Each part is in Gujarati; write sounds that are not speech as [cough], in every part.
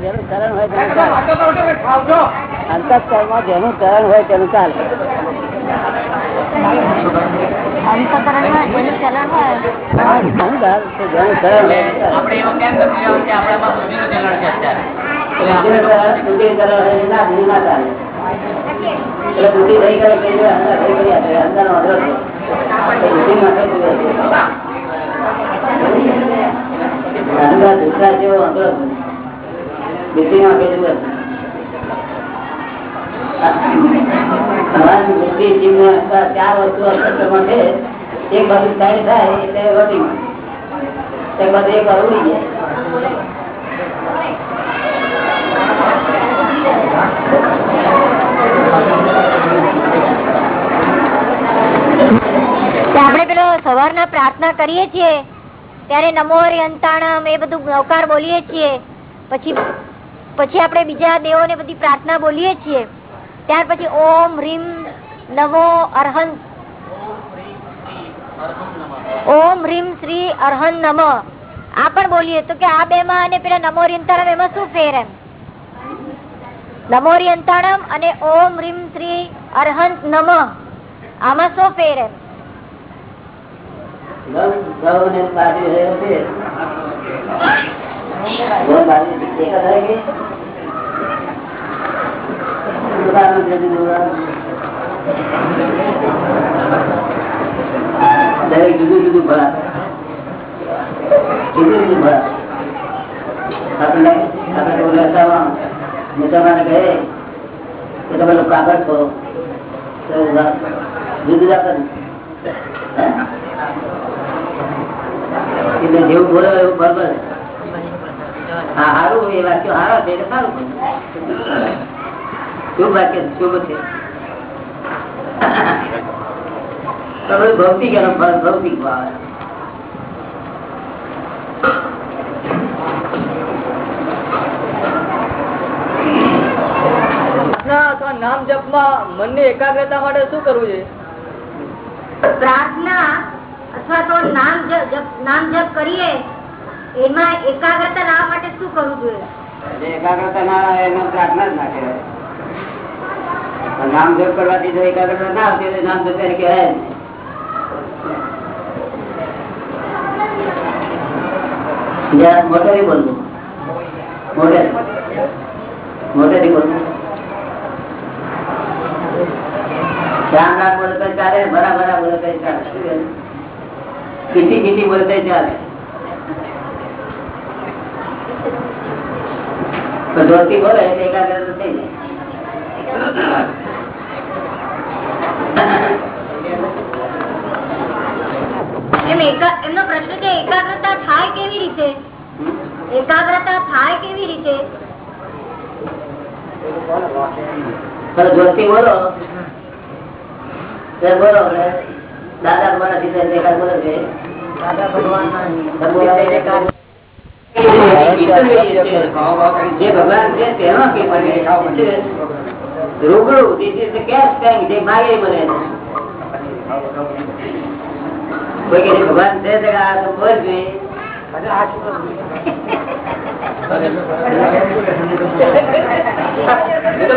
જેનું ચરણ હોય અંતસ્કરમાં જેનું ચરણ હોય તેનું ચાલે અંદર દુસરા જેવો અધરો તમારી બુદ્ધિ એક વાર જાય. આપણે પેલો સવારના પ્રાર્થના કરીએ છીએ, ત્યારે નમો અંતાણમ એ બધું નવકાર બોલીએ છીએ. પછી પછી આપણે બીજા દેવોને બધી પ્રાર્થના બોલીએ છીએ. ત્યાર પછી ઓમ રીમ નમો અરહંત. ઓમ રીમ શ્રી અરહન નમ. આ પણ બોલીએ તો કે આ બે માં અને પેલા નમો અંતાણમ એમાં શું ફેર એમ? નમો અંતાણમ અને ઓમ રીમ શ્રી અરહંત નમ. આમાં શું ફેર એમ? ગૌ ગૌને બાજુ રહ્યો છે ગૌ બાજુ એક જ રહી ગઈ ઉદાહરણ છે બીજું ઉદાહરણ. દરેક જુદું જુદું ભરા. જુદું જુદું ભરા. આપણે આપણે લેતા મુસલમાને કહે કે તમે લોકો આગળ છો. જુદું જુદા જેવું બોલે એવું બરાબર. હા સારું એ વાક્યો સારા છે એટલે સારું. શુભ વાક્ય શુભ છે? ભૌતિક એનો ફળ ભૌતિક ભાવ અથવા નામ જપમાં મનની એકાગ્રતા માટે શું કરવું જોઈએ? પ્રાર્થના અથવા તો નામ જપ નામ જપ કરીએ એમાં એકાગ્રતા લાવવા માટે શું કરવું જોઈએ? એકાગ્રતા ના આવે પ્રાર્થના જ ના કહેવાય. નામ જપ કરવાથી જો એકાગ્રતા ના આવતી હોય તો નામ જપ એને કહેવાય જ નહીં. જરા મોટેથી બોલવું મોટે મોટેથી બોલવું રામ રામ બોલે તો ચાલે ભરા ભરા બોલે તો ચાલે શું કહે? કીટી કીટી બોલે તો ચાલે તો જોરથી બોલે એટલે એકાગ્રતા થઈ જાય એમ એકા- એમનો પ્રશ્ન છે એકાગ્રતા થાય કેવી રીતે? એકાગ્રતા થાય કેવી રીતે? તો બોલો બોલો દાદા ભગવાન તો છે. દાદા ભગવાન જે ભગવાન છે તેનો કે રૂબરૂ, this is the cash bank, જે માગે મળે કોઈ કે ભગવાન દે દે આ તો બોલ જોઈએ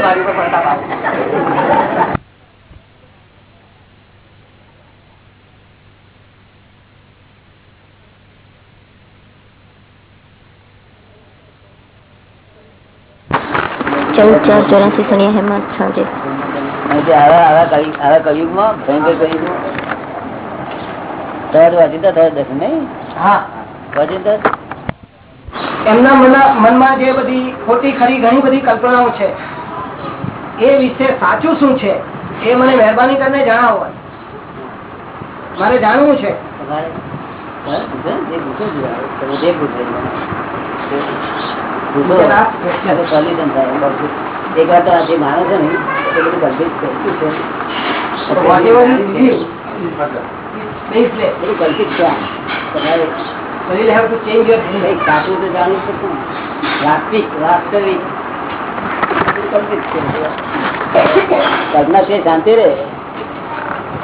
મારી પર પડતા પાછા. ચૌદ ચાર ચોરાસી સણિયા હેમંત સાંજે. આવા કયુગમાં ભયંકર કયુગમાં થર્ડ વાંચી થર્ડ દસ નહીં? હા. વાંચી એમના મનમાં જે બધી ખોટી ખરી ઘણી બધી કલ્પનાઓ છે. એ વિશે સાચું શું છે? એ મને મહેરબાની કરીને જણાવો. મારે જાણવું છે. તમારે પૂછો જે પૂછો એક વાર તો આ જે માણસ છે. ને એ બધું કલ્પિત વાસ્તવિક વાસ્તવિક કલ્પના છે શાંતિ રહે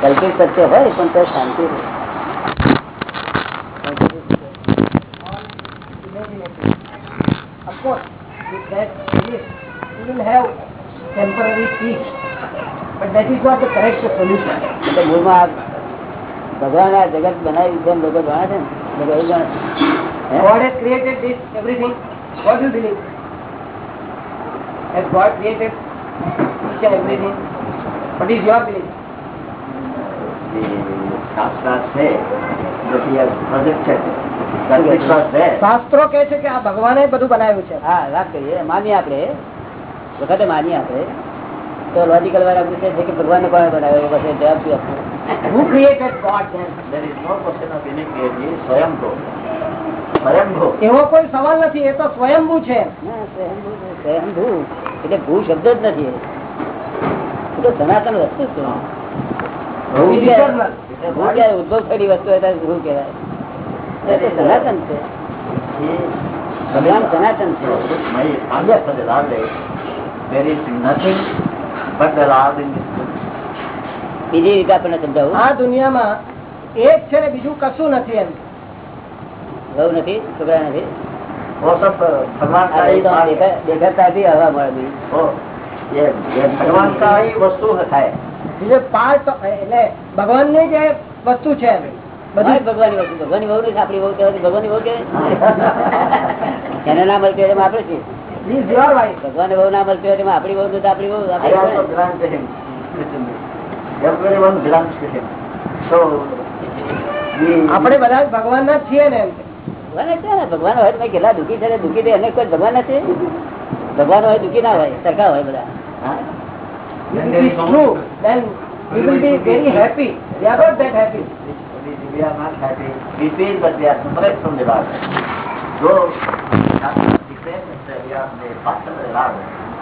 કલ્પિત સત્ય હોય પણ તો શાંતિ રહે course, with that belief, you will have temporary peace. But that is not the correct solution. એટલે મૂળમાં ભગવાન આ જગત બનાવ્યું છે લોકો ગણા છે ને લોકો એવું ગણે God has created this everything. What do you believe? Has God created each and everything? What is your belief? શાસ્ત્રાર્થ છે પ્રોજેક્ટ છે શાસ્ત્રો કે છે કે આ ભગવાને બધું બનાવ્યું છે. હા વાત કરીએ. માની આપણે. વખતે માની આપણે. તો લોજિકલ વાળા પૂછે છે કે ભગવાન કોણે બનાવ્યો? પછી જવાબ શું આપવો Who created God there is no question of any creative Swayambhu. Swayambhu. એવો કોઈ સવાલ નથી. એ તો સ્વયંભૂ છે. સ્વયંભુ સ્વયંભૂ સ્વયંભૂ. એટલે ભૂ શબ્દ જ નથી એ. તો સનાતન વસ્તુ છે. ઉદ્ભવ થયેલી વસ્તુ હોય ત્યારે ભૂ કહેવાય. સનાતન છે He ભગવાન સનાતન છે my answer for the Lord is, there is nothing but the Lord in this world. બીજી રીતે આપણને સમજાવું આ દુનિયામાં એક છે ને બીજું કશું નથી એમ બહુ નથી છોકરા નથી वो सब uh, भगवान का આ ही બધું part है। દેખા- દેખાતાથી હવા મળે બધી. वो ये ये भगवान का ही वस्तु है જે પાર્ટ એટલે ભગવાનની જે વસ્તુ છે એમ બધી? બધું ભગવાનની વસ્તુ ભગવાનની બહુ નથી આપણી બહુ કહેવાય ભગવાનની બહુ કહેવાય. એને ના મળતી હોય આપણે છીએ. ના મળતી આપણી આપણી આપણી આપણે બધા જ ભગવાનના છીએ ને ભગવાન છે ને ભગવાન હોય તો કેટલા દુઃખી છે ને દુઃખી તો એને કોઈ ભગવાન નથી ભગવાન હોય દુઃખી ના હોય સરખા હોય બધા.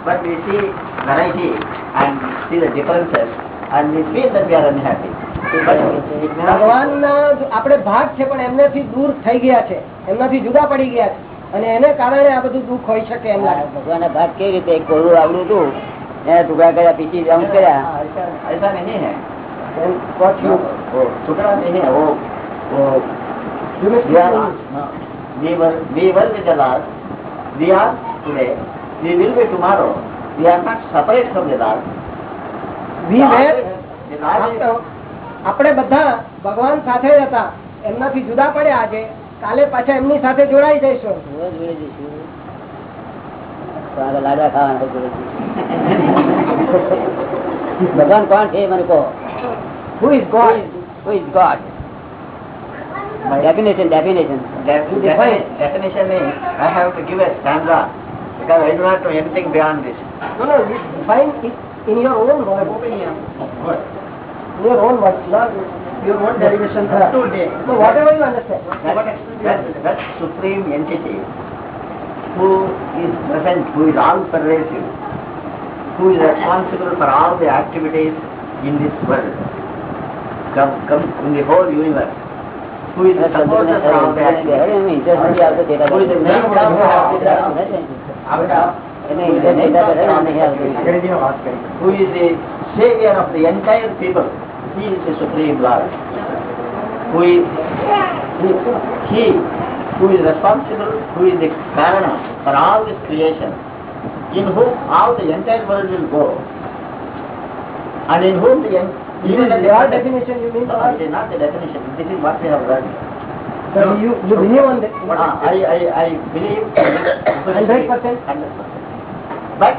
But we see variety and see the differences and we feel that we are unhappy. Not ભગવાનના જો આપણે ભાગ છે પણ એમનાથી દૂર થઈ ગયા છે એમનાથી જુદા પડી ગયા છે અને એને કારણે આ બધું દુઃખ હોઈ શકે એમ લાગે ભગવાનના ભાગ કેવી રીતે કોરું આવડું હતું એને ટુકડા કર્યા પીસી આમ કર્યા what you Sukhna Singh, oh, oh, they are, we were, we were with the Lord, we are today, we will be tomorrow, we are not separate from the Lord. We were, આપણે બધા ભગવાન સાથે જ હતા એમનાથી જુદા પડે આજે કાલે પાછા એમની સાથે જોડાઈ જઈશું લાડવા ખાવાના ભગવાન કોણ છે મને કહો who is God Who is God? My Definition, definition. def- defini- definition is I have to give a stanza because I do not know anything beyond this. no no you define it in your own words What? in your own words not your own derivation today no whatever you understand That, that, that supreme entity who is present, who is all pervasive, who is responsible for all the activities in this world, come, come in the whole universe. Who is the source of happiness? Who is the source of happiness? Who is the savior of the entire people? He is the supreme Lord. Who is he? Who is responsible, who is the parent for all this creation, in whom all the entire world will go, and in whom the en- even your definition you mean No, it is not the definition. This is what we have learned. so you you believe on that Ah, I, I, I believe 100%? 100%. But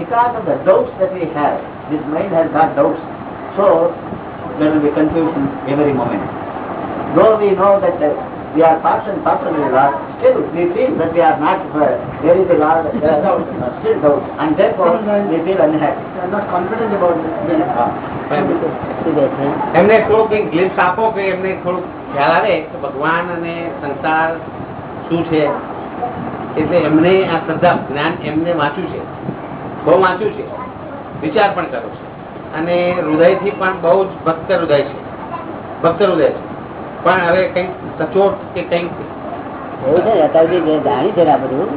because of the doubts that we have, this mind has got doubts, so there will be confusion every moment. Though we know that uh, we are parts and parcel of the still we feel that we are not uh, there is a lot of uh, doubt, uh, still doubt, and therefore we feel unhappy. you are not confident about this Ah. એમને થોડુંક એક ગ્લિમ્સ આપો કે એમને થોડુંક ખ્યાલ આવે કે ભગવાન અને સંસાર શું છે એટલે એમને આ શ્રદ્ધા જ્ઞાન એમને વાંચ્યું છે બહુ વાંચ્યું છે વિચાર પણ કરો છે અને હૃદયથી પણ બહુ જ ભક્ત હૃદય છે ભક્ત હૃદય છે પણ હવે કંઈક સચોટ કે કંઈક એવું છે ને જે જાણ્યું છે ને આ બધું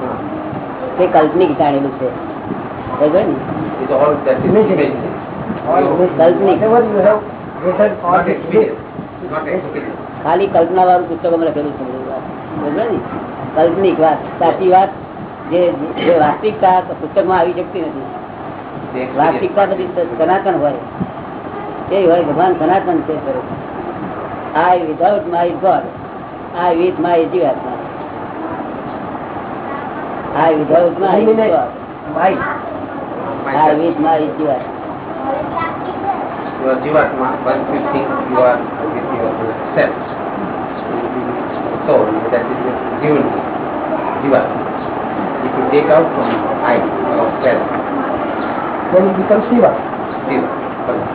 તે કલ્પનિક જાણેલું છે. ખાલી કલ્પના વાળું પુસ્તકોમાં લખેલું છે કલ્પનિક વાત. સાચી વાત. જે વાસ્તવિકતા પુસ્તકમાં આવી શકતી નથી. વાસ્તવિકતા બધી સનાતન હોય. તે હોય ભગવાન સનાતન છે સ્વરૂપ. I without my God. I with my Jivatma. I without my God. My. I with my Jivatma. You are Jivatma, but you think you are with yourself. Soul, that is your Jivani, Jivatma. If you take out from I, yourself, then it becomes Shiva. Shiva.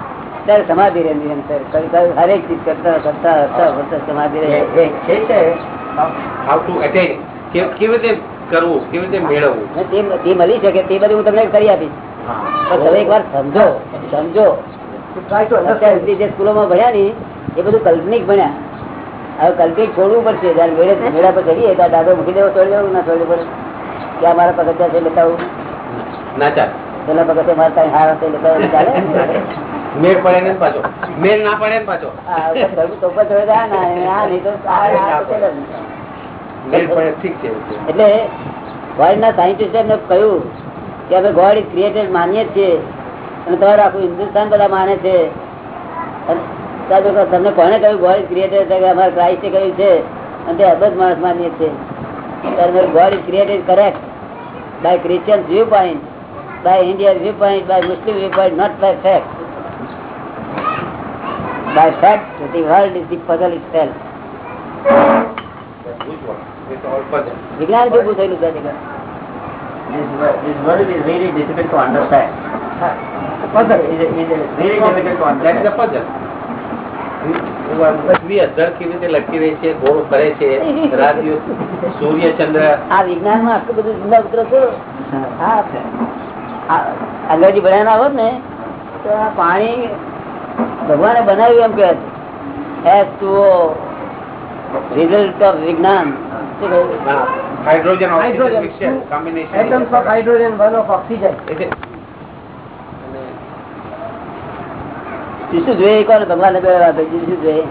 ત્યારે સમાધિ રહે નિરંતર હરેક ચીજ કરતા કરતા કરતા કરતા સમાધિ રહે. છે to attain, કેવી કેવી રીતે કરવું, કેવી રીતે મેળવવું. તે તે મળી શકે તે બધું હું તમને કરી આપીશ. પણ તમે એક સમજો સમજો. To try to અત્યાર understand. સુધી જે સ્કૂલોમાં ભણ્યા ની એ બધું કલ્પનિક ભણ્યા. હવે કલ્પિક છોડવું પડશે. જયારે મેળે મેળા પર ચડીએ ત્યારે દાદો મૂકી દેવો છોડી દેવું ના છોડી પડે કે આ મારા પગથિયા છે ના ચાલે. પેલા પગથિયા મારા ત્યાં હારા છે બતાવું ચાલે. મેળ પડે ને પાછો. મેળ ના પડે ને પાછો. ચડે આ ના એટલે સાયન્ટિસ્ટ એમને કહ્યું કે અમે ગોડ ઇઝ ક્રિએટેડ માનીએ છીએ. અને તમારું આખું હિન્દુસ્તાન બધા માને છે. તમને કોને કહ્યું ગોડ ઇઝ ક્રિએટેડ? અમારે ક્રાઇસ્ટે કહ્યું છે. અને તે અબજ માણસ માનીએ છીએ. God is created correct. By Christian view point by Indian view point by Muslim view point not by fact. By fact the world is the puzzle itself It's all puzzle. વિજ્ઞાનથી થયેલું છે This, world is really difficult to understand. Puzzle. Is, is really difficult to is understand. puzzle. છો હા આ અંગ્રેજી ભણ્યા ના હોત ને તો પાણી ભગવાને બનાવ્યું એમ કે એસ ટુ રિઝલ્ટ ઓફ વિજ્ઞાન? Hydrogen oxygen combination. શું જોઈએ કોને ભગવાન શું જોઈએ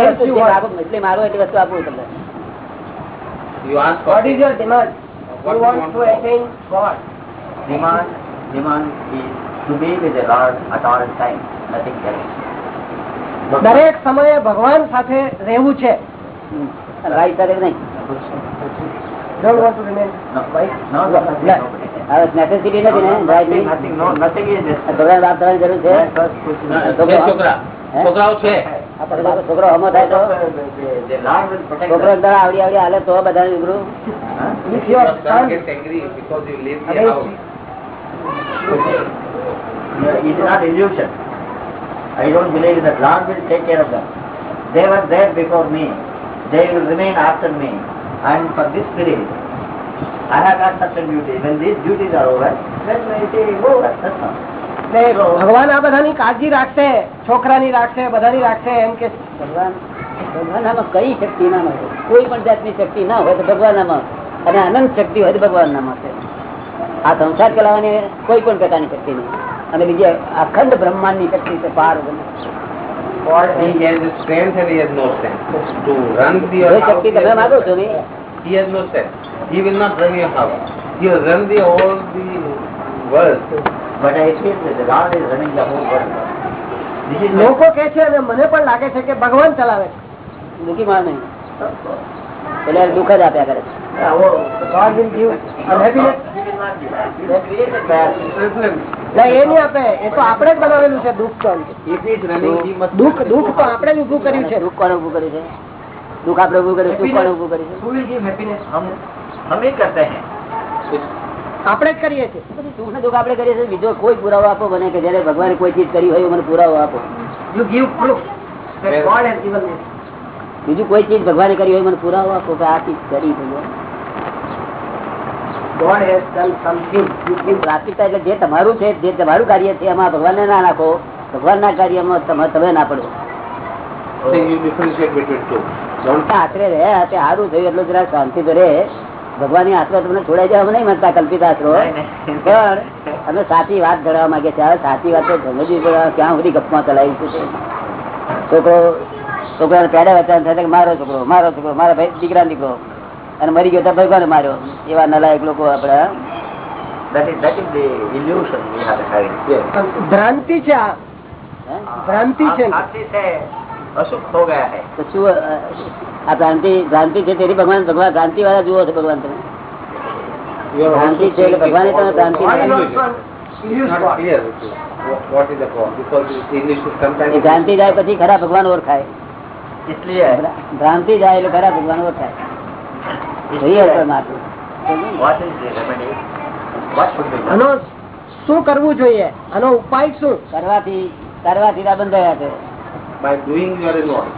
એટલી એટલી વસ્તુ આપું તમને What is your demand? What you you want want to for? attain God. Demand, demand is to be with the Lord at all times, nothing else. દરેક સમયે ભગવાન સાથે રહેવું છે નહીં Don't want to remain No, no, no, necessity નથી ને. ભગવાન જરૂર છોકરા હે? છોકરાઓ છે આપણે લોકો છોકરો હમો થાય તો છોકરો આવડી આવડી હાલે It is not illusion. I don't believe that Lord will take care of them. They were there before me. They will remain after me. And for this period, I have got certain duties. When these duties are over, then I say, go, that's all. ભગવાન આ બધાની કાળજી રાખશે છોકરાની રાખશે બધાની રાખશે એમ કે ભગવાન ભગવાન કઈ શક્તિ ના મળે કોઈ પણ જાતની શક્તિ ના હોય તો ભગવાન અને અનંત શક્તિ હોય તો ભગવાન છે આ સંસાર ચલાવવાની કોઈ પણ પ્રકારની શક્તિ નહીં અને બીજી અખંડ બ્રહ્માંડની શક્તિ છે પાર વગરની. Or he has the strength and he has no strength. To run the જે house, શક્તિ he તમે has no માગો છો strength. ને He has no strength. He will not run your house. He will run the all the world. But I feel that the Lord is running the whole world. This is my લોકો કે છે અને મને પણ લાગે છે કે ભગવાન ચલાવે છે દુઃખી માણ નહીં એટલે દુઃખ જ આપ્યા કરે છે આપણે જ બનાવેલું દુઃખ દુઃખ દુઃખ કરીએ છીએ. બીજો કોઈ પુરાવો આપો? બને કે જયારે ભગવાન કોઈ ચીજ કરી હોય મને પુરાવો આપો. બીજું કોઈ ચીજ ભગવાને કરી હોય મને પુરાવો આપો કે આ ચીજ કરી ભગવાન પ્રાથમિકતા એટલે જે તમારું છે જે તમારું કાર્ય છે એમાં ભગવાનને ના નાખો. ભગવાનના કાર્યમાં તમે તમે ના પડો. આશરે રહ્યા તે સારું થયું એટલું જરા શાંતિ તો રહે. ભગવાનની આશરો તમને છોડાઈ જવા નહીં મળતા કલ્પિત આશરો. પણ અમે સાચી વાત જણાવવા માંગે છે સાચી વાત તો સમજવી ક્યાં સુધી ગપમાં ચલાવી છે છોકરો છોકરાને પેડા વચ્ચે થાય કે મારો છોકરો મારો છોકરો મારા ભાઈ દીકરા દીકરો. અને મરી ગયો ભગવાન માર્યો. એવા નલાયક લોકો આપડા ભ્રાંતિ છે ભ્રાંતિ છે. ભ્રાંતિ ભગવાન ભગવાન વાળા જુઓ છો ભગવાન તમે. ભ્રાંતિ છે ભગવાન તમે ભ્રાંતિ જાય પછી ખરા ભગવાન ઓળખાય. ભ્રાંતિ જાય એટલે ખરા ભગવાન ઓળખાય. આનો શું કરવું જોઈએ આનો ઉપાય શું કરવાથી કરવાથી આ બંધાયા છે By doing you are involved.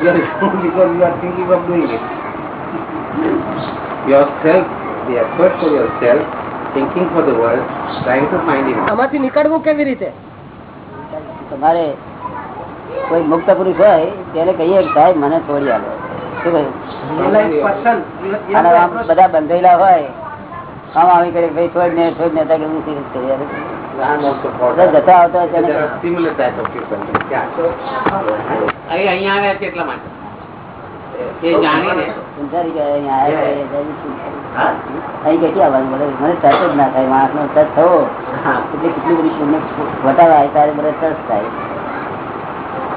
You are involved because you are thinking of doing it. Yourself, the effort for yourself, thinking for the world, trying to find it. આમાંથી નીકળવું કેવી રીતે તમારે કોઈ મુક્ત પુરુષ હોય તેને કહીએ સાહેબ મને છોડી આલો બધા બંધેલા હોય આમ આવી કરે ભાઈ છોડ ને છોડ ને હું સિરિયસ કરી. જતા આવતા અહીંયા આવ્યા છે એટલા માટે. ના નો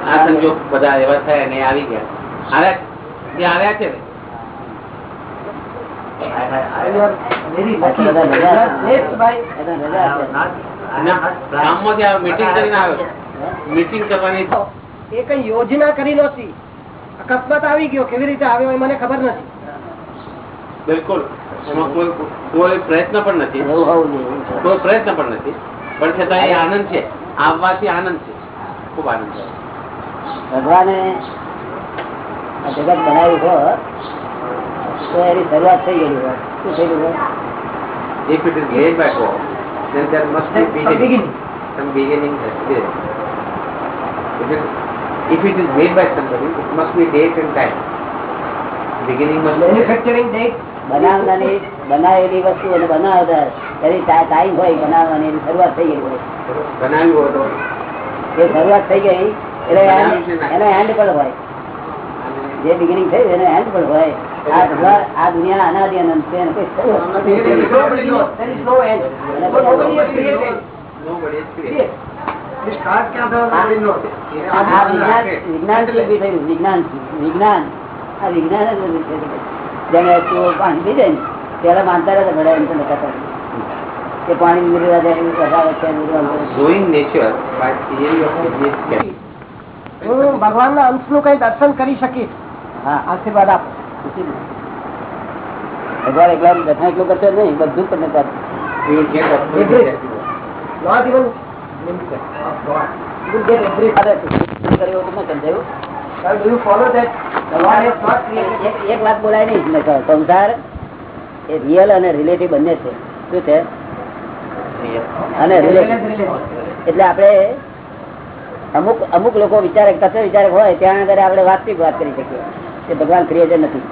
આ સંજોગ બધા એવા થયા અને આવી ગયા. આવ્યા એ આવ્યા છે. મીટિંગ કરવાની એ કઈ યોજના કરી નહોતી. અકસ્માત આવી ગયો. કેવી રીતે આવ્યો એ મને ખબર નથી. બિલકુલ. એમાં કોઈ કોઈ પ્રયત્ન પણ નથી. કોઈ પ્રયત્ન પણ નથી. પણ છતાં એ આનંદ છે. આવવાથી આનંદ છે. ખૂબ આનંદ છે. ભગવાને આ જગત બનાવ્યું હોત તો એની શરૂઆત થઈ ગયેલી હોત શું થયેલું હોત If it is made by God, then there must be Some beginning. beginning. Some beginning has been. If it, if it is made by somebody, it must be date and time. Beginning must be there. Manufacturing date બનાવનારી બનાવેલી વસ્તુ અને બનાવતા એની ટાઈમ હોય બનાવવાની એની શરૂઆત થઈ ગઈ હોય બનાવ્યું હોય તો એ શરૂઆત થઈ ગઈ એટલે એન- એન્ડ પણ હોય જે બિગિનિંગ થઈ એને એન્ડ પણ હોય. આ ભગવાન આ દુનિયા અનાદિ અનંત છે અને કોઈ વિજ્ઞાન વિજ્ઞાન. આ વિજ્ઞાન જ પાણી પી જાય ને પેલા માનતા રહેતા ઘડા એમ તો નતા કે પાણી મિલવા જાય એવું can હું ભગવાનના અંશનું કઈ દર્શન કરી શકીશ? હા આશીર્વાદ આપો. ભગવાન એકલા દર્શન એટલું કરશે નહીં બધું તમને એક વાત બોલાય નહીં. સંસાર એ રિયલ અને રિલેટિવ બંને છે. શું છે? અને એટલે આપણે અમુક અમુક લોકો વિચારક તત્વ વિચારક હોય ત્યાં આગળ આપણે વાતચીત વાત કરી શકીએ. કે ભગવાન ક્રિએટર નથી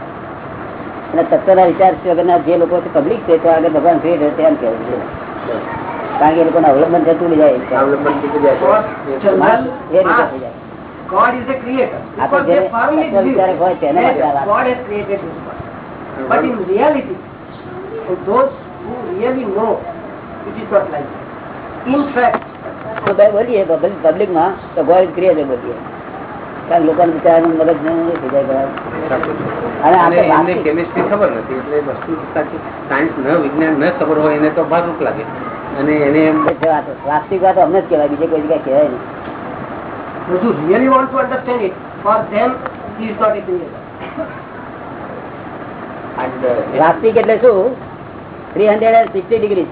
અને તત્વના વિચાર વગરના જે લોકો પબ્લિક છે તો આગળ ભગવાન ક્રિએટર છે એમ કહેવું છે કારણ કે એ લોકોને અવલંબન થતું નહીં જાય અવલંબન કીધું જાય તો માસ એ રીતે થઈ જાય God is a creator. Because જે they firmly તત્વ believe વિચારક હોય તેને that માટે આ વાત. God has created this world. But in reality, for those who really know, it is not like that. In fact, બોલીએ પબ્લિકમાં તો ગોડ ક્રિએટર બોલીએ કારણ લોકો બિચારાનું મગજ અને કેમિસ્ટ્રી ખબર નથી એટલે વસ્તુ સાચી. સાયન્સ ન વિજ્ઞાન ન ખબર હોય એને તો ભાગરૂપ લાગે. અને એને એમ એ વાત. વાસ્તવિક વાત અમને જ કહેવાય બીજે કોઈ જગ્યાએ કહેવાય નહીં. those who really want to understand it, for them, he is not a creator. and, uh, વાસ્તવિક એટલે શું? Three hundred and sixty degree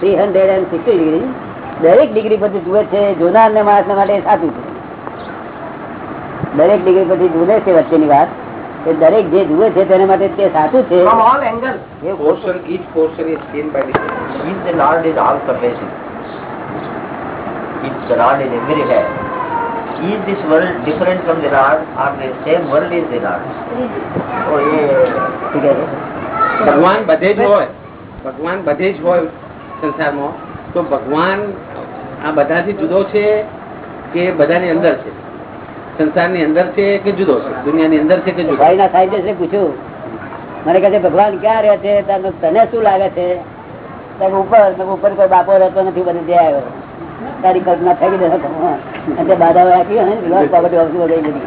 three hundred and sixty degree દરેક ડિગ્રી પછી જુએ છે જોનાર ને માણસ માટે સાચું છે. દરેક ડિગ્રી પછી જુએ છે વચ્ચેની વાત એ દરેક જે જુએ છે તેના માટે તે સાચું છે From all angles. A portion, each portion is seen by the If the Lord is all pervasive, if the Lord is everywhere, is this world different from the Lord or the same world is the Lord? Oh? ભગવાન બધે જ હોય ભગવાન બધે જ હોય સંસારમાં તો ભગવાન આ બધાથી જુદો છે કે બધાની અંદર છે સંસારની અંદર છે કે જુદો છે? દુનિયાની અંદર છે કે જુદો? ભાઈના સાહિત્ય પૂછ્યું મને કહે છે ભગવાન ક્યાં રહે છે? તને શું લાગે છે? ઉપર ઉપર કોઈ બાપો રહેતો નથી બધે ત્યાં આવ્યો. તારી કલ્પના થઈ ગઈ અને ને બધી.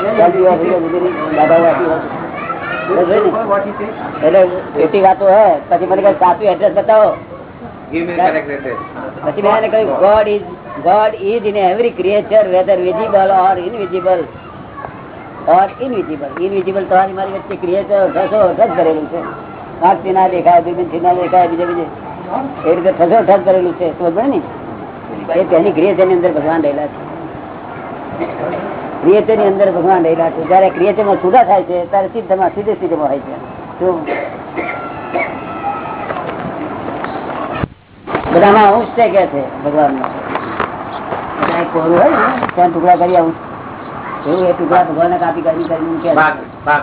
પ્રોપર્ટી ઓફિસ બધી બાધાઓ આપી હોય. બરોબર ને? What he says? એટલે એટલી વાતો હોય પછી મને કહે સાચું એડ્રેસ બતાવો. પછી મેં એને કહ્યું God is God is in every creature whether visible or invisible or invisible invisible તમારી મારી વચ્ચે ક્રિએચર ઠસો ઠસ કરેલું છે. આંખથી ના દેખાય દૂરબીનથી ના દેખાય બીજે બીજે. એ રીતે ઠસો ઠસ કરેલું છે. સમજ ને? એ તેની ક્રિએચરની અંદર ભગવાન રહેલા છે. ક્રિએચરની અંદર ભગવાન રહેલા છે. જયારે ક્રિએચરમાં છૂટા થાય છે ત્યારે સિદ્ધમાં સીધે સીધેમાં હોય છે. શું? બધામાં અંશ છે કે છે ભગવાન નો કોરું હોય ને ત્યાં ટુકડા કરી આવું. એવું એ ટુકડા ભગવાન કાપી કાપી કરી મૂક્યા ભાગ ભાગ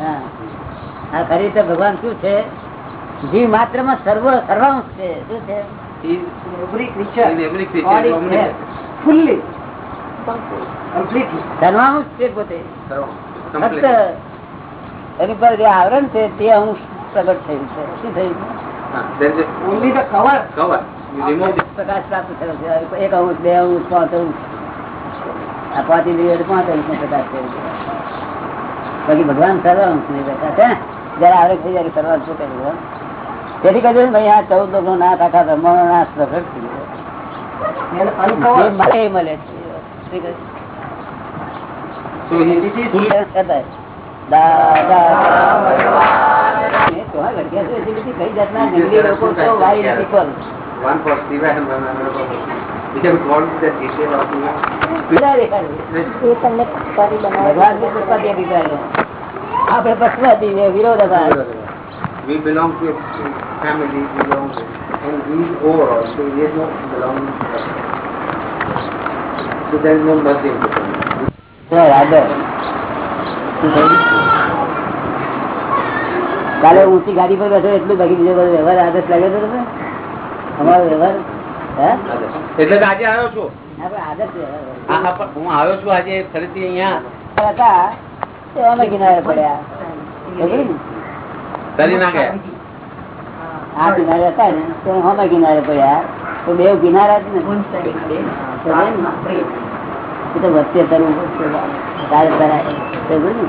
હા. ખરી રીતે ભગવાન શું છે? જીવ માત્રમાં સર્વ છે. શું છે. સર્વાંશ છે. પોતે. ફક્ત એની પર જે આવરણ છે તે અંશ પ્રગટ થયું છે. શું થયું? પ્રકાશ પ્રાપ્ત થયો છે. એક અંશ બે અંશ પાંચ અંશ. આ પાંચ ઇન્દ્રિયો પાંચ અંશ પ્રકાશ થયો છે. બાકી ભગવાન સર્વ અંશની પ્રકાશ છે જયારે આવડે થઈ જાય સર્વાંશ પોતે ભગવાન તેથી કહ્યું ને ભાઈ આ ચૌદ લોકો નાથ આખા બ્રહ્માંડો નાશ પ્રગટ uncovered. મળે મળે છે. શું કહ્યું? So he is fully દાદા એ તો હા લડક્યા છે એટલી બધી કઈ જાતના જંગલી લોકો તો wild people one for Shiva and one another for Vishnu. We can go into the detail of the પીડા દેખાડે ભગવાન તો પુષ્પાથી અભિપ્રાય આપણે પક્ષપાતી વિરોધાભાસ We belong to family, belong and we overall, so we is not belonging to us. So there is no mercy in the family. આગળ I થયું? કાલે ઊંચી ગાડી પર બેઠો એટલું બાકી બીજો બધો વ્યવહાર આદર્શ લાગે છે તમે અમારો વ્યવહાર? એટલે આજે આવ્યો છું. આદર્શ વ્યવહાર હા હા પણ હું આવ્યો છું આજે ફરીથી અહીંયા. હતા તે અમે કિનારે પડ્યા. આ કિનારે હતા ને તો અમે કિનારે પડ્યા. તો બે કિનારા જ ને? એ તો વચ્ચે તરવું તારે તરાય ખબર ને?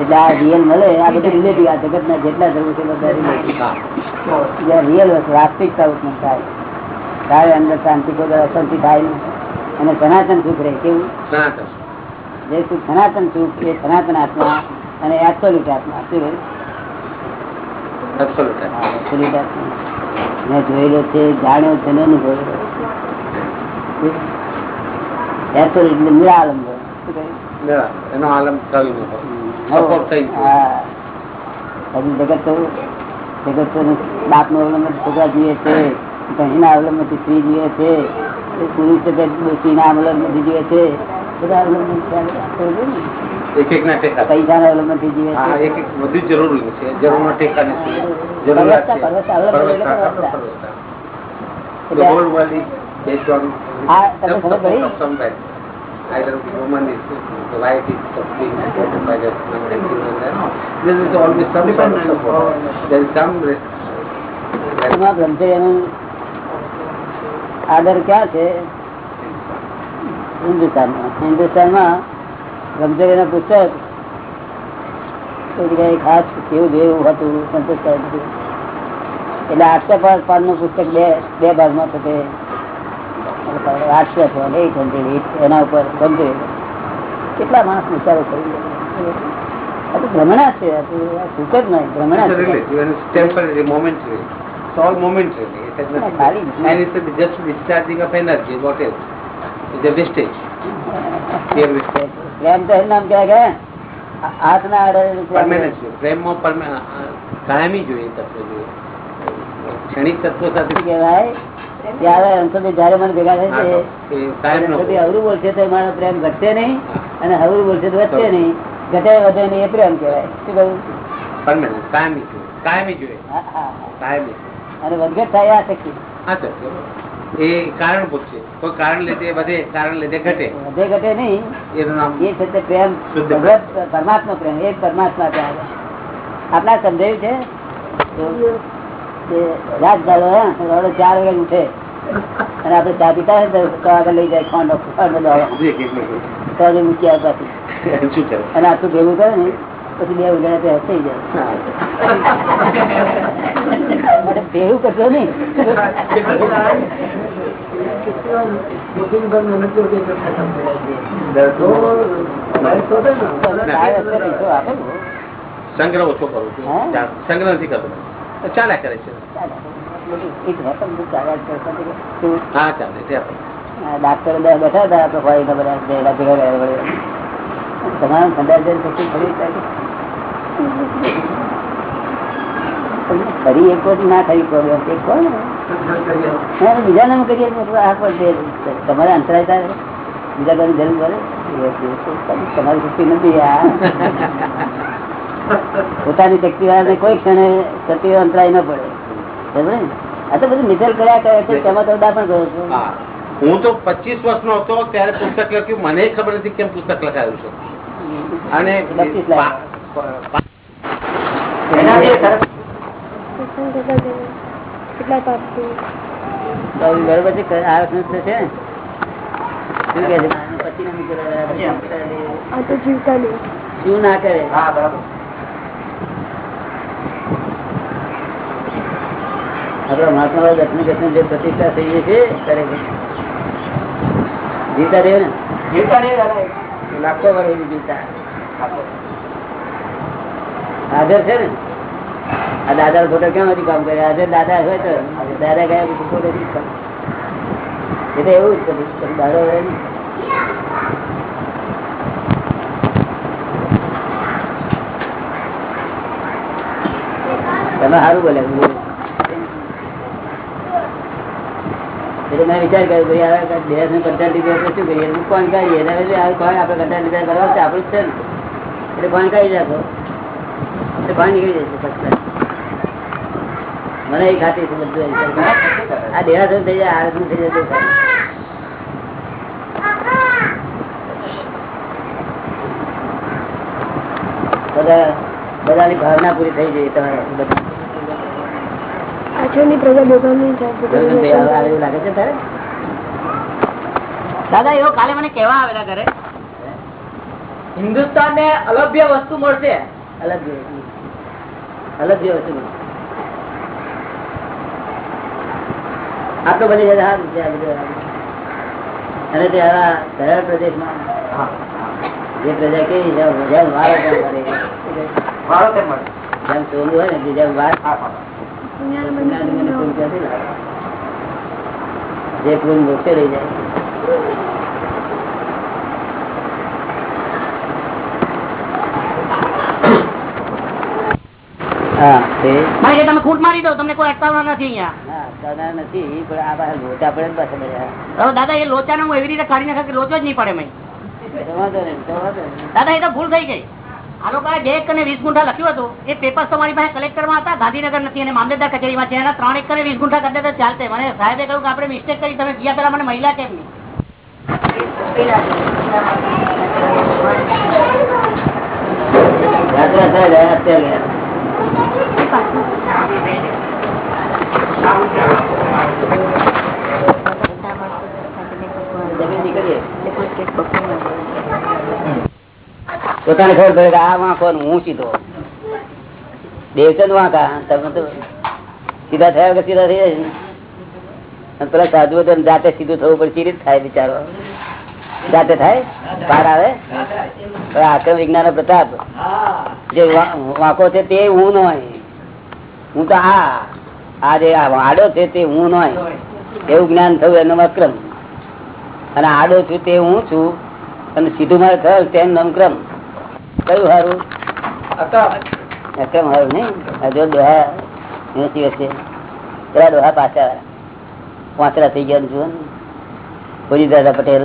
એટલે આ રિયલ મળે આ બધું રિલેટિવ આ જગત જેટલા ધર્મ છે બધા રિલેટિવ રિયલ વાસ્તવિકતા ઉત્પન્ન થાય. ત્યારે અંદર શાંતિ કોઈ અશાંતિ થાય નહીં. અને સનાતન સુખ રહે. કેવું? જે સુખ સનાતન સુખ એ સનાતન આત્મા અને એબ્સોલ્યુટ આત્મા. શું. મેં જોયેલો છે જાણ્યો છે ને અનુભવેલો એટલે. એનો આલમ થયું જગત તો જગત તો બાપ નો અવલંબન છોકરા છે. અવલંબન સ્ત્રી છે. પુરુષ છે. બધા અવલંબન. એક એક ના ટેકા. પૈસા ના અવલંબનથી જીવે છે. એક એક બધું જરૂરી છે. જરૂર ટેકા નથી અવલંબન based on some some type. Either woman is, is by the is always some sort of support. There is some આદર ક્યાં છે હિન્દુસ્તાનમાં હિન્દુસ્તાનમાં બ્રહ્મચર્યના પુસ્તક કોઈ જગ્યાએ ખાસ કેવું જેવું હતું સંતોષ. એટલે આઠસો પાંચ પાનનું પુસ્તક બે બે ભાગમાં થશે આઠસો પણ એટ હંડ્રેડ એના ઉપર બ્રહ્મચર્ય કેટલા માણસ વિચારો કરી લે. આ તો ભ્રમણા છે આ તો આ સુખ જ નહીં ભ્રમણા it's a છે relative and it's temporary, momentary. It's all momentary. It has nothing. ખાલી And it's a just discharging of energy, what else? It's a wastage. Pure wastage. પ્રેમ તો નામ કહેવાય કે હાથ ના અડે પરમેનન્ટ જોઈએ પ્રેમમાં પરમે- કાયમી જોઈએ તત્વ જોઈએ ક્ષણિક તત્વો સાથે કહેવાય ત્યારે અંશોથી જયારે મને ભેગા થાય હા, છે તો એ કાયમ નો અંશોથી અવરું બોલશે તો મારો પ્રેમ ઘટશે નહીં અને હવરું બોલશે તો વધશે નહીં. ઘટે વધે નહીં એ પ્રેમ કહેવાય. શું કહ્યું? અને વધઘટ થાય આ શક્તિ એ કારણભૂત છે કોઈ કારણ લીધે વધે કારણ લીધે ઘટે. વધે ઘટે નહીં. એનું નામ એ છે પ્રેમ પરમાત્મા પ્રેમ એ પરમાત્મા પ્રેમ આપણા સમજાયું છે? રાત દાડો હે, દાડો ચાર વાગે ઉઠે. અને આપણે ચા પીતા હોય ને તો આગળ લઈ જાય ખોંડો ખોંડો દાડો જે કેટલું હોય. તો આજે મૂકી આવ્યા પાછી. શું કરે અને આટલું ભેગું કરે ને પછી બે ઉગડા તે થઈ જાય. માટે ભેગું કરશો નહીં. તારે અત્યારે પૈસો આપે ને. સંગ્રહ ઓછો કરું. છું હા? ચાલ- સંગ્રહ નથી કરતો. તો ચાલ્યા કરે છે. તો તું હા ચાલે ડાક્ટર બેઠા હતા આપણે. ફોરીના બધા ભેગા ભેગા રહ્યા વળે. તમારા ઠંડા પછી ફરી ફરી એક વખત ના થઈ પ્રોબ્લેમ એક કોણ ને બીજા નામ કરીએ તો આ પણ તે તમારે અંતરાય થાય? બીજા કોઈ જરૂર પડે તમારી શક્તિ નથી આ. [laughs] પોતાની શક્તિ વાળાને કોઈ ક્ષણે શક્તિ અંતરાય ન પડે. બરાબર? આ તો બધું નિધલ કર્યા કરે છે તેમાં તો દાપણ કરો છો. હું. તો પચીસ વર્ષનો હતો ત્યારે પુસ્તક લખ્યું. મને ખબર નથી કેમ પુસ્તક લખાયું છે. અને શું ના કરે? હા એનાથી સરસ કેટલા તાપથી તો હવે બરોબર છે આ વખત છે ને? શું કહે છે પછી ના મૂકેલા આ તો આપડે મહાત્મા લક્ષ્મી કૃષ્ણ જે પ્રતિષ્ઠા થઈ છે કરે છે ને. રહ્યો ને લાખો વર્ષ જીવતા હાજર છે ને? આ દાદા ફોટો કેમ નથી કામ કરે? આજે દાદા હોય તો દાદા ગયા પછી ફોટો નથી એટલે એવું જ કર્યું દાદો હોય ને. તમે સારું બોલે. એટલે મેં વિચાર કર્યો ભાઈ હવે દેશ ને કંટાળ લીધો તો શું કરીએ? એનું કોણ કાઢીએ એટલે હવે આ કોણ આપણે કંટાળ લીધા કરવા છે આપણું જ છે ને. એટલે કોણ કાઢી રાખો એટલે કોણ નીકળી જશે પછી. મને એ ખાતી છે બધું આ દેરાસર થઈ જાય આરસ થઈ જાય, તો થાય. બધા, બધાની ભાવના પૂરી થઈ જાય તમારે. બધી પાછળની પ્રજા ભોગવવાની લાગે છે તારે? દાદા એવો કાલે મને કેવા આવેલા ઘરે. હિન્દુસ્તાન ને અલભ્ય વસ્તુ મળશે. અલગ છે. વસ્તુ આટલો તો બધી આ. અને તે આવા સરળ પ્રદેશમાં જે પ્રજા કેવી છે જેમ વારો તેમ. જેમ સોનું હોય ને જેમ વાર જે ફૂલ મોક્ષે રહી જાય તમે ખૂટ મારી દો તમને કોઈ અટકાવવા નથી અહીંયા. નથી પણ આ બહાર લોચા પડે હવે દાદા એ લોચાને હું એવી રીતે કાઢી નાખ્યા લોચો જ નહીં પડે મેં દાદા એ તો ભૂલ થઈ ગઈ. આ લોકોએ બે એક અને વીસ ગુંઠા લખ્યું હતું એ પેપર તમારી પાસે પાસે કલેક્ટરમાં હતા. ગાંધીનગર નથી અને મામલતદાર કચેરીમાં છે. એના ત્રણ એક અને વીસ ગુંઠા કરતા તો ચાલતે મને સાહેબે કહ્યું કે આપણે મિસ્ટેક કરી તમે ગયા પેલા મને મહિલા કેમ નહીં? નીકળીએ. પોતાને ખબર પડે કે આ વાંકો હું સીધો. દેવચંદ વાંકા, તમે તો સીધા થયા કે સીધા થઈ જાય. પેલા સાધુ જાતે સીધું થવું પડે સીધી થાય બિચારો. જાતે થાય? બહાર આવે? આક્રમ વિજ્ઞાન પ્રતાપ. જે વાંકો છે તે હું નો હું તો આ આ જે આડો છે તે હું નો એવું જ્ઞાન થયું એનો અક્રમ. અને આડો છું તે હું છું. અને સીધું મારે થયું તેમ નામ ક્રમ કયું સારું અક્રમ. સારું નહીં? હજુ દોહા એસી વર્ષે. પેલા દોહા પાછા પાંચરા થઈ ગયા જુઓ પૂરી દાદા પટેલ.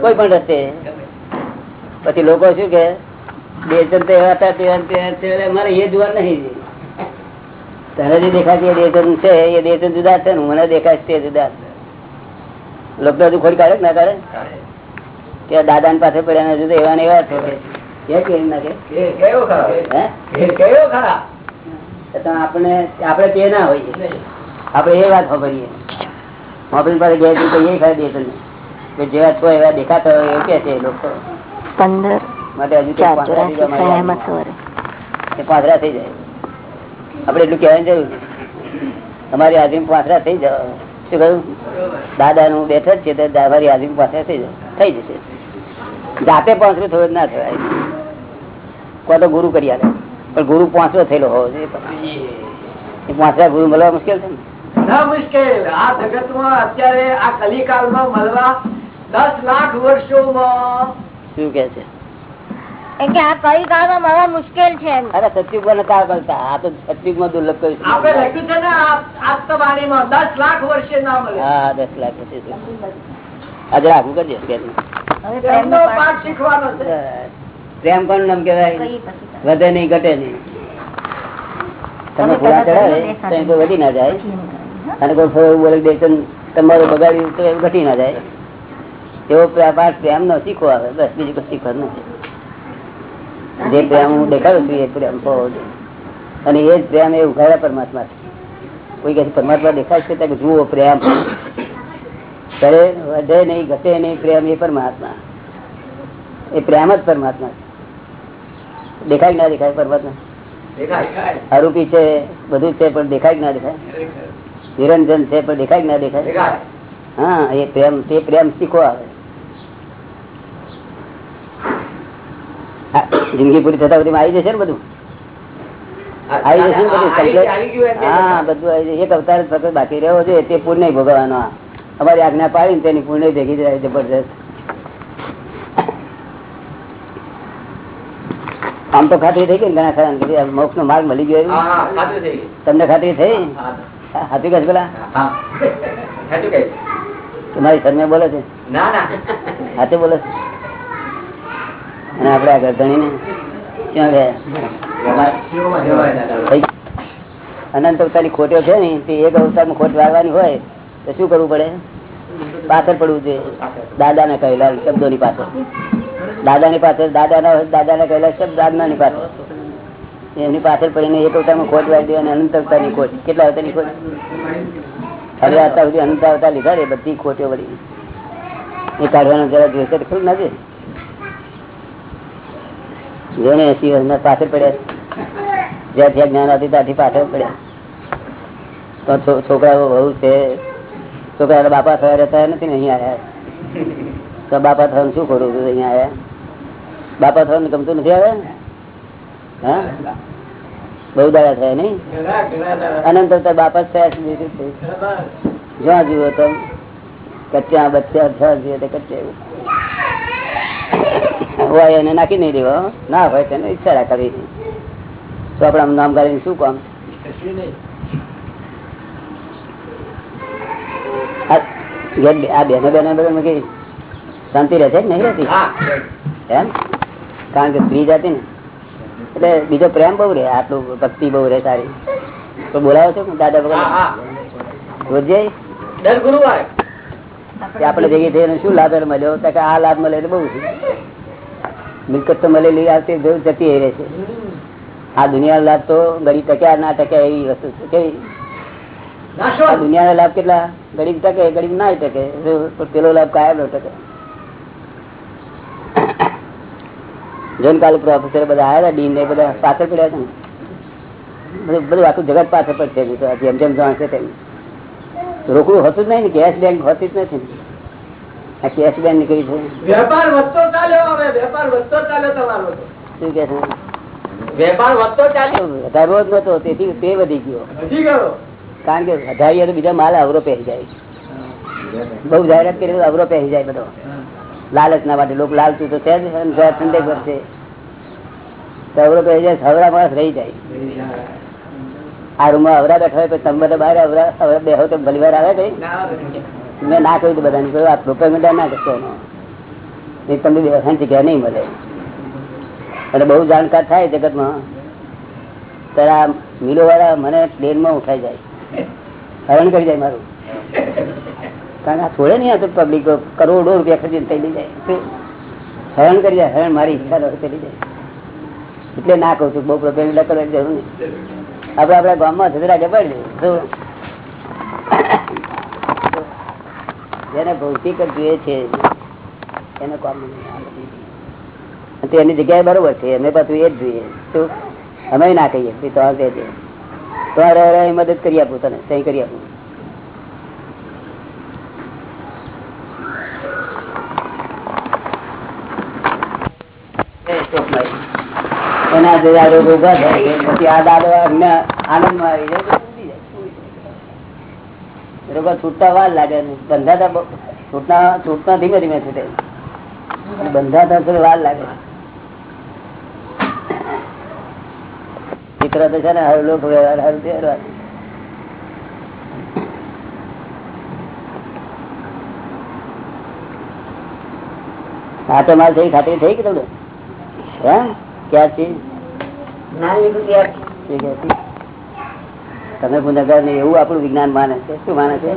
કોઈ પણ રસ્તે. પછી લોકો શું કે દેશન તો એવા હતા તેવા મારે એ જોવા નહીં. તને જે દેખાતી એ દેશન છે એ દેશન જુદા છે ને મને દેખાય તે જુદા છે. લોકો તો હજુ ખોડી કાઢે ના કાઢે? કે દાદા ની પાસે પડ્યા ને હજુ તો એવા ને એવા છે ખરા? ખરા? આપણે આપણે તે ના હોઈએ. આપણે એ વાત ખબરીએ પાસે ગયા તો એ ખરા દેશન કે જેવા છો એવા દેખાતા હોય એવું કે છે લોકો. પંદર માટે હજુ પાંદડા થઈ જાય. આપડે એટલું કહેવાની જરૂર નથી. તમારી હાજરી પાંદડા થઈ જાવ. શું કહ્યું? દાદા નું બેઠ જ છે તો તમારી હાજરી પાસે થઈ થઈ જશે. જાતે પાંચરો થયો ના થવાય. કોઈ તો ગુરુ કરી આવે પણ ગુરુ પાંચરો થયેલો હોવો જોઈએ. પાંચરા ગુરુ મળવા મુશ્કેલ છે ને? મુશ્કેલ. આ જગતમાં અત્યારે આ કલિકાલમાં મળવા દસ લાખ વર્ષોમાં શું કે છે? કે આ કઈ કાળમાં મળવા મુશ્કેલ છે અરે સત્યુગ નતા કરતા આ તો સત્યુગમાં દુર્લભ કર્યું આપણે લખ્યું છે ને આ આત્મવાણીમાં દસ લાખ વર્ષે ના મળે. હા દસ લાખ પછી આજે રાખવું કરજે કે પ્રેમનો પાઠ પાઠ શીખવાનો છે. પ્રેમ કોણ નામ કેવાય વધે નહીં ઘટે નહીં. તમે તમે ચડાવે તો એ વધી ના જાય. અને કોઈ બોલે દેશન તમારું બગાડ્યું તો એ ઘટી ના જાય. એવો પાઠ પ્રેમ નો શીખો આવે બસ બીજું કઈ શીખવાનું નથી. જે પ્રેમ હું દેખાડું છું એ પ્રેમ હોવો જોઈએ. અને એ જ પ્રેમ એ ઉઘાડ્યા પરમાત્મા કોઈ કહે પરમાત્મા દેખાય છે? ત્યાં જુઓ પ્રેમ. કરે વધે નહીં ઘટે નહીં પ્રેમ એ પરમાત્મા. એ પ્રેમ જ પરમાત્મા દેખાય ના દેખાય પરમાત્મા? આરોપી છે બધું છે પણ દેખાય ના દેખાય? નિરંજન છે પણ દેખાય ના દેખાય? દેખાય. હા એ પ્રેમ તે પ્રેમ શીખો આવે હા, જિંદગી પૂરી થતા બધી આવી જશે ને બધું? આવી જશે ને બધું હા બધું આવી જશે. એક અવતાર ફક્ત બાકી રહ્યો છે તે પુણ્ય ભોગવવાનો અમારી આજ્ઞા પાડી ને તેની પુણ્ય ભેગી જાય જબરજસ્ત. આમ તો ખાતરી થઈ ગઈ ને ઘણા ખરા મોક્ષ નો માર્ગ મળી ગયો. તમને ખાતરી થઈ? હાથી પેલા? કહે છે. તમારી સરને બોલે છે? હાથે બોલે છે? અને આપડે આગળ ધણીને ક્યાં ગયા? અનંત અવતારી ખોટો છે ને, તે એક અવતારમાં ખોટ વાળવાની હોય, તો શું કરવું પડે? પાછળ પડવું જોઈએ. દાદા ને કહેલા શબ્દો ની પાછળ. દાદા ની પાછળ દાદા ના દાદા ને કહેલા શબ્દ દાદા ની પાછળ. એમની પાછળ પડીને એક અવતારમાં ખોટ વાળી દે અને અનંત અવતારની ખોટ. કેટલા અવતારની ખોટ? હવે અત્યાર સુધી અનંત અવતાર લીધા રે, બધી ખોટીઓ વળી એ કાઢવાનો જરા જોઈશે તો ખરું ના છે જો ને એસી વર્ષના પાછળ પડ્યા જ્યાં જ્યાં જ્ઞાન હતી ત્યાંથી પાછળ પડ્યા તો છોકરાઓ બહુ છે. છોકરા બાપા થયા રહેતા નથી ને અહીંયા આવ્યા. તો બાપા થવાનું શું કરું તું અહીંયા આવ્યા? બાપા થવાનું ગમતું નથી આવે હા? બહુ દાડા થયા નહીં? અનંત અવતાર બાપા થયા? જ્યાં જુઓ તમે. કચ્ચા બચ્ચા થયા જુઓ તો એવું. હોય એને નાખી નહીં દેવો. ના હોય તેને ઈચ્છા રાખવી તો આપણા નામ કરીને શું કામ? આ બેનો બેનો બધા કઈ શાંતિ રહે છે નહીં રહેતી? એમ? કારણ કે સ્ત્રી જતી ને. એટલે બીજો પ્રેમ બહુ રહે આટલું ભક્તિ બહુ રહે સારી. તો બોલાવો છો દાદા ભગવાન રોજે? દર ગુરુવારે. આપણે શું લાભ મળ્યો? કે આ લાભ મળે એટલે બહુ છે. મિલકત તો મળેલી આવતી જતી રહે છે. આ દુનિયા લાભ તો ગરીબ ટક્યા ના ટક્યા એવી વસ્તુ છે. કેવી? દુનિયાના લાભ કેટલા? ગરીબ ટકે ગરીબ ના ટકે. પેલો લાભ કાયમ નો ટકે. જોન કાલ પ્રોફેસર બધા આવ્યા ડીન ને બધા પાછળ પડ્યા છે ને. બધું આખું જગત પાછળ પડશે જેમ જેમ જાણશે તેમ. રોકડું હતું જ નહીં ને કેશ બેંક હોતી જ નથી. આ કેશ બેંક નીકળી છે વેપાર વધતો ચાલ્યો હવે વેપાર વધતો ચાલ્યો તમારો શું કે છે? વેપાર વધતો ચાલ્યો? વધારવો જ નતો તેથી તે વધી ગયો. વધી ગયો? કારણ કે વધારીએ તો બીજા માલ અવરો પહેરી જાય. બહુ જાહેરાત કરી અવરો પહેરી જાય બધો. લાલચ ના માટે લોકો લાલતું તો છે તો અવરો પહેરી જાય હવરા માણસ રહી જાય. આ રૂમમાં અવરા બેઠા હોય પછી તમે બધા બહાર અવરા અવરા બેહો તો ભલીવાર આવે કઈ? મેં ના કહ્યું બધાને કહ્યું, આ પ્રોપેગેન્ડા ના કરશો એ તમને બેસવાની જગ્યા નહીં મળે. અને બહુ જાણકાર થાય જગતમાં. ત્યારે આ મિલોવાળા મને પ્લેનમાં ઉઠાઈ જાય. હરણ કરી જાય મારું. કારણ આ છોડે નહીં આ પબ્લિક કરોડો રૂપિયા ખર્ચીને થઈ જાય. હરણ કરી જાય, હરણ મારી ઈચ્છા લઈ જાય. એટલે ના કહું છું, બહુ પ્રોપેગેન્ડા કરવાની જરૂર નહીં. આપડે આપડા ગામમાં છતરા કે પડી શું જેને ભૌતિક જોઈએ છે, એને કોમ તો એની જગ્યાએ બરોબર છે અમે પાછું એ જ જોઈએ શું અમે ના કહીએ તો આ. તો આ રહે રહે મદદ કરી આપું તને, સહી કરી આપું એના જે આ ઊભા થાય, પછી આ દાદો આનંદમાં આવી જાય. રોગો છૂટતા વાર લાગે. બંધાતા છૂટતા છૂટતા ધીમે ધીમે છૂટે. બંધાતા થોડી વાર લાગે. ચિત્ર તો છે ને હર લોક વ્યવહાર હર વ્યવહાર. હા તો મારે થઈ ખાતરી થઈ કે તમને? હે? ક્યાં છે ઠીક છે. તમે ગુનેગાર ને એવું આપણું વિજ્ઞાન માને છે? શું માને છે?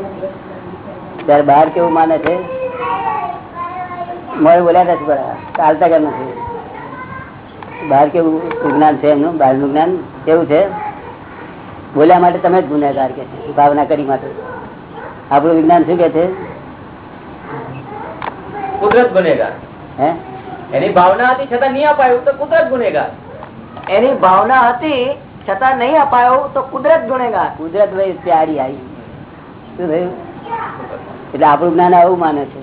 ત્યારે બહાર કેવું માને છે? મોડે બોલ્યા નથી બરા ચાલતા કેમ નથી? બહાર કેવું વિજ્ઞાન છે એમનું? બહારનું જ્ઞાન કેવું છે? બોલ્યા માટે તમે જ ગુનેગાર કે છે ભાવના કરી માટે. આપણું વિજ્ઞાન શું કે છે? કુદરત ગુનેગાર. હે? એની ભાવના હતી છતાં નહીં અપાયું તો કુદરત ગુનેગાર. એની ભાવના હતી છતાં નહીં અપાયો તો કુદરત ગુનેગાર કુદરત ભાઈ પ્યારી આવી. શું થયું? એટલે આપણું જ્ઞાન આવું માને છે.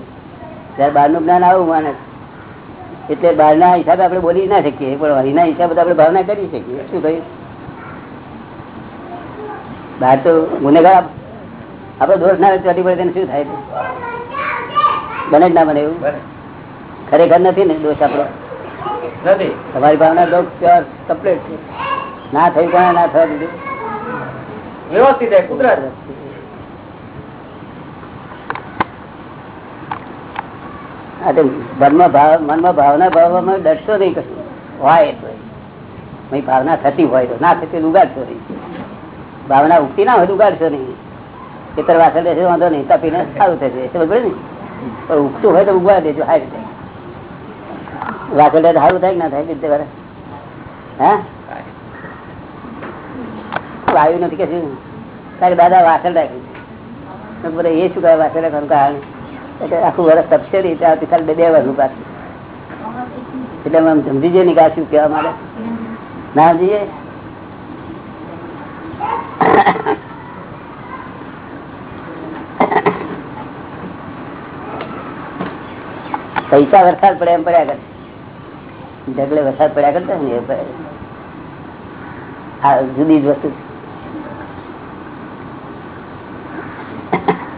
જયારે બહારનું જ્ઞાન આવું માને છે. એટલે બહારના હિસાબે આપણે બોલી ના શકીએ. પણ અહીંના હિસાબે તો આપણે ભાવના કરી શકીએ. શું થયું? બહાર તો ગુનેગાર આપ- આપણે દોષ ના ચડી પડે તેને શું થાય? બને જ ના બને એવું? ખરેખર નથી ને દોષ આપણો? નથી. તમારી ભાવના દોષ પ્યોર કમ્પ્લીટ છે. ના થયું કોને ના થવા દીધું. વ્યવસ્થિત કુદરત. મનમાં ભાવ મનમાં ભાવના ભાવમાં ડરશો નહીં કશું. હોય તો. ભાઈ ભાવના થતી હોય તો. ના થતી ઉગાડશો નહીં. ભાવના ઉગતી ના હોય તો ઉગાડશો નહીં. ખેતર વાસણ દેશે વાંધો નહીં. તપીને સારું થશે. સમજ ને પણ ઉગતું હોય તો ઉગવા દેજો હારી રીતે. વાસણ સારું થાય કે ના થાય કરે હા? વાયુ નથી કે તારી દાદા વાસણ રાખ્યું બધા એ શું કહે વાસણ રાખવાનું? કારણ આખું વર્ષ તપશે નહીં ત્યાં ખાલી બે બે વર્ષનું પાછું એટલે આમ સમજી જઈએ ને કે આ શું કહેવા માટે ના જઈએ? પૈસા વરસાદ પડે એમ પડ્યા કરે. ઢગલે વરસાદ પડ્યા કરતા ને એ જુદી જ વસ્તુ છે.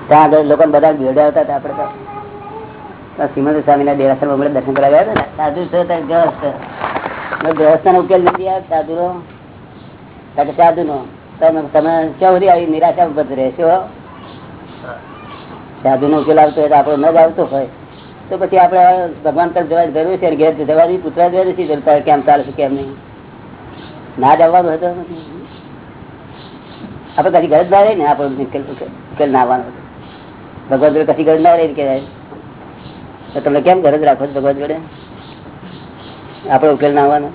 ત્યાં આગળ લોકો બધા બેડાવતા હતા આપડે શ્રીમંત સ્વામી ના દેરાસરમાં દર્શન કરવા ગયા હતા સાધુ ગ્રહસ્થ. નો ઉકેલ નથી આવ્યો સાધુ નો સાધુ નો તમે તમે સુધી આવી? નિરાશા ઉપર રહેશો. સાધુ નો ઉકેલ આવતો હોય તો આપણો ન જ આવતો હોય. તો પછી આપડે ભગવાન તરફ જવા જરૂર છે ઘેર જવાની પૂછવા જરૂર છે કેમ ચાલશે કેમ નહીં. ના જ આવવાનું આપડે કદી ઘર જ રહી ને આપડે ઉકેલ ઉકેલ ના આવવાનો હોય. ભગવાન જોડે કશી ગરજ ના રહી કહેવાય. તો તમે કેમ ગરજ રાખો છો ભગવાન જોડે? આપણો ઉકેલ ના આવવાનો.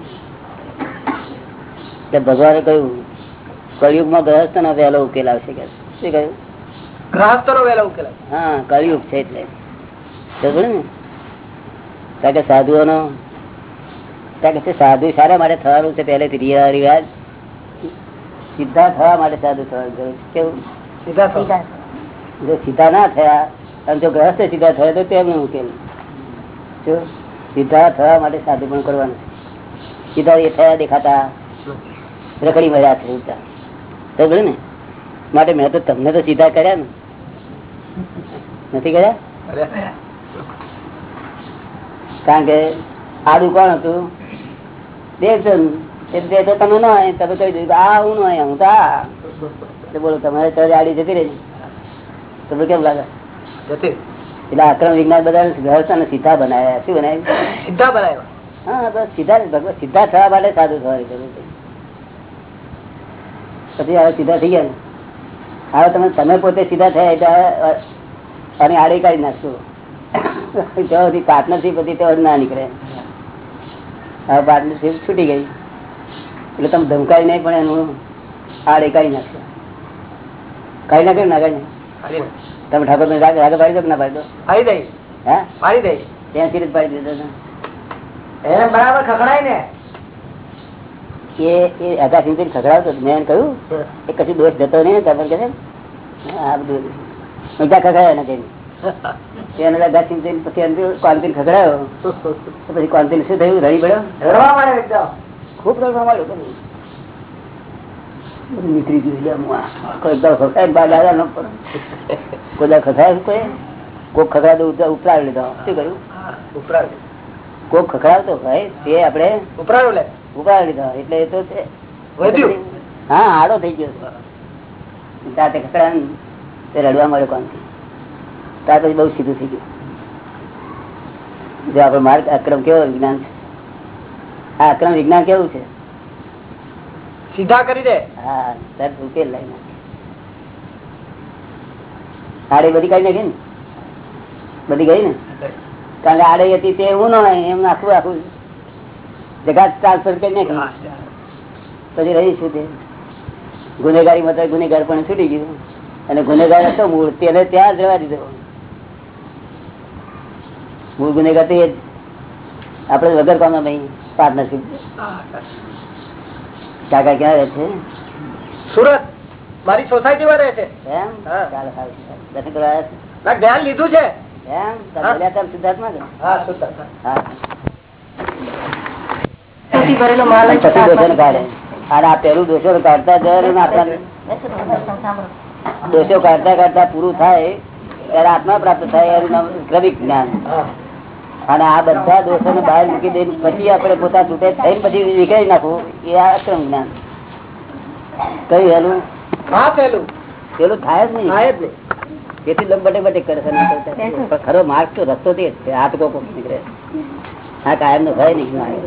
ભગવાને કહ્યું કળિયુગમાં ગ્રહસ્થ નો વહેલો ઉકેલ આવશે કે શું કહ્યું? હા કળિયુગ છે એટલે. ને? કારણ કે સાધુઓનો કારણ કે સાધુ સારા માટે થવાનું છે પહેલેથી રિવાજ સીધા થવા માટે સાધુ થવાનું જરૂર છે. કેવું? સીધા. જો સીધા ના થયા અને જો ગ્રહસ્થ સીધા થયા તો તેમને ઉકેલ જો સીધા થવા માટે સાધુ પણ કરવાનું સીધા એ થયા દેખાતા રખડી મર્યા છે ઉલટા સમજ્યો ને? માટે મેં તો તમને તો સીધા કર્યા ને. નથી કર્યા? કારણ કે આડું કોણ હતું? દેવચંદ એટલે તો તમે ન તમે કહી દીધું આ હું નો આયા હું તો આ. બોલો તમારે તરત આડી જતી રહી. તમને કેમ લાગે? એટલે આક્રમ વિજ્ઞાન બધા ને સીધા બનાવ્યા. શું બનાવ્યું? સીધા બનાવ્યા. હા બસ સીધા ભગવાન સીધા થવા માટે સાધુ થવાની જરૂર પછી હવે સીધા થઈ ગયા ને. હવે તમે તમે પોતે સીધા થયા એટલે અને આડી કાઢી નાખશો. સુધી પાર્ટનરશીપ હતી તો ના નીકળે. હવે પાર્ટનરશીપ છૂટી ગઈ. એટલે તમે ધમકાવી નહીં પણ એનું આડે કાઢી નાખશો. કાઢી નાખ્યું ને કાઢી તમે ઠાકોર રાગ રાગ પાડી દો કે ના પાડી દો? પાડી દઈ હે? પાડી દઈ ત્યાં સીધે પાડી દીધો એને બરાબર ખકડાય ને. એ એ અગા સિંહ ખખડાવતો મેં કહ્યું એ કશું દોષ જતો નહીં. ને કહે આ બધું ઊંચા ખખડાયા ને કઈ એને અગા સિંહ પછી કોન્તીન પછી કોન્તીન શું થયું? રડી પડ્યો? રડવા માંડ્યો એકદમ. ખૂબ રડવા માંડ્યો બધું બધું નીકળી ગયું એટલે આમ આ કોઈ એકદમ ખખડાય ને બાર દાદા કોઈ દાડો કોઈ? કોક ખખડાતો ઉપરાવી લીધો. શું કર્યું? ઉપરાડું કોક ખખડાવતો ભાઈ તે આપણે ઉપરાડું લે. ઉપાડી લીધો. એટલે એ તો છે. હા આડો થઈ ગયો તાતે ખકડા તે રડવા મળ્યો કોણ ત્યાર પછી બહુ સીધું થઈ ગયું. જો આપડે માર્ગ અક્રમ કેવો વિજ્ઞાન છે? આ અક્રમ વિજ્ઞાન કેવું છે? સીધા કરી દે. હા ઉકેલ લઈ આડે બધી કાઢી નાખી ને? બધી ગઈ ને? કારણ કે આડે હતી તે હું ના એમ આખું આખું જગા ટ્રાન્સફર કરી નાખી પછી રહી શું તે? ગુનેગારી મત ગુનેગાર પણ છૂટી ગયું. અને ગુનેગાર હતો મૂળ તેને ત્યાં જ રહેવા દીધો. મૂળ ગુનેગાર તો એ જ. આપણે વગર કામ ભાઈ પાર્ટનરશીપ કાકા ક્યાં રહે છે? સુરત. મારી સોસાયટી માં રહે છે. એમ. દર્શન કરવા આવ્યા ના જ્ઞાન લીધું છે. એમ? તમે સિદ્ધાર્થ? હા હા. અને આ પેલું દોષો કાઢતા દોષો કાઢતા કાઢતા પૂરું થાય ત્યારે આત્મા પ્રાપ્ત થાય એનું નામ ક્રમિક જ્ઞાન. હા. અને આ બધા દોષોને બહાર મૂકી દઈને પછી આપણે પોતા છૂટે થઈને પછી નીકળી નાખવું એ આ અક્રમ જ્ઞાન. કયું હેલું હા પેલું. પેલું થાય જ નહીં. થાય જ નહીં. તેથી લોકો બટે બટે કરે છે ના ખરો માર્ગ તો રસ્તો તે જ છે હાથ કોક નીકળે. હા કાયમ નો ભય નહીં. માર્ગ.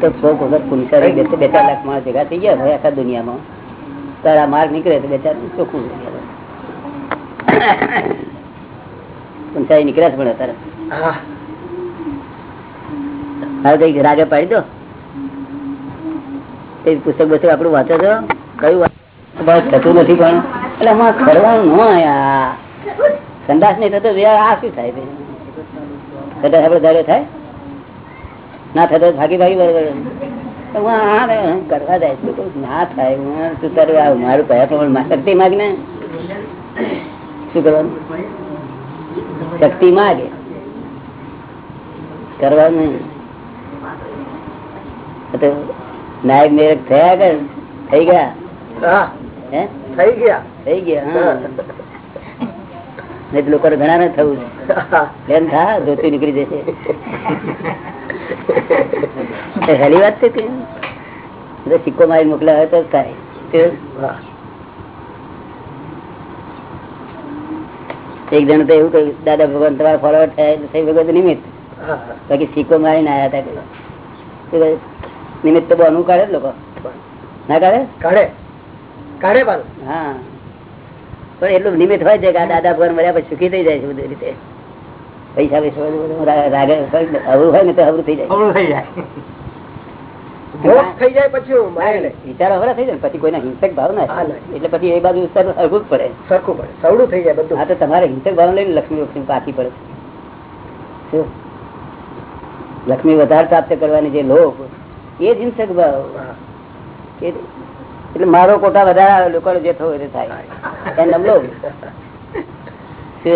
તો કોક વખત પુનસારી બે બે ચાર લાખ માણસ ભેગા થઈ ગયા ભાઈ આખા દુનિયામાં. તારા માર્ગ નીકળે તો બે ચાર ચોખ્ખું થઈ નીકળ્યા છે પણ અત્યારે. હવે કઈ રાગે પાડી દો? એ પુસ્તક બસ્તક આપડે વાંચો છો? કયું થતું નથી પણ. એટલે આમાં કરવાનું ન આયા. સંદાસ નહીં થતો આ શું થાય કદાચ આપડે ધારે થાય? ના થતો ભાગી ભાગી બરોબર કરવા જાય ના થાય હું શું તારું આ મારું કયા પ્રમાણ શક્તિ માગ ને? શું કરવાનું? શક્તિ માગે. કરવાનું. નહીં. નાયક મેરક થયા કે થઈ ગયા? થઈ ગયા. થઈ ગયા નહીં લોકો ઘણા ને થવું બેન થા ધોતી નીકળી જશે. હેલી વાત છે કે સિક્કો મારી મોકલ્યા હોય તો થાય. એક જણ તો એવું કહ્યું દાદા ભગવાન તમારા ફોલોવર થયા ભગવાન નિમિત્ત. બાકી સિક્કો મારીને આવ્યા હતા? નિમિત્ત બહુ અનુ કાઢે લોકો. ના કાઢે? કાઢે. કાઢે હા. પણ એટલું નિમિત્ત હોય છે કે આ દાદા ભગવાન મળ્યા પછી સુખી થઈ જાય છે બધી રીતે. પૈસા પૈસા બધું રાગે અવરું હોય ને તો અવરું થઈ જાય. અવરું થઈ જાય. થઈ જાય પછી હું મારી. લે વિચારો અવરા થઈ જાય પછી કોઈના હિંસક ભાવ ના હા, થાય. એટલે પછી એ બાજુ વિસ્તાર જ પડે. સરખું પડે. સવડું થઈ જાય બધું. હા તો તમારે હિંસક ભાવ લઈને લક્ષ્મી લક્ષ્મી પાકી પડે. શું? લક્ષ્મી વધારે પ્રાપ્ત કરવાની જે લોભ એ જ હિંસક ભાવ. એટલે મારો કોટા વધારે લોકો જે થયો એ થાય. એ નમલો શું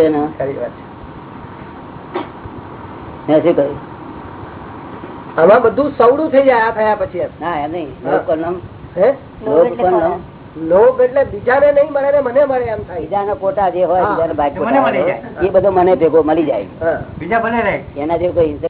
કહ્યું? આમાં બધું સવડું થઈ જાય આ થયા પછી ના એમ નહીં. લોભ એટલે બીજાને નહીં મળે ને મને મળે એમ થાય. બીજાના કોટા જે હોય બીજાના. એ બધો મને ભેગો મળી જાય. બીજા બને રહે. એના જેવું કોઈ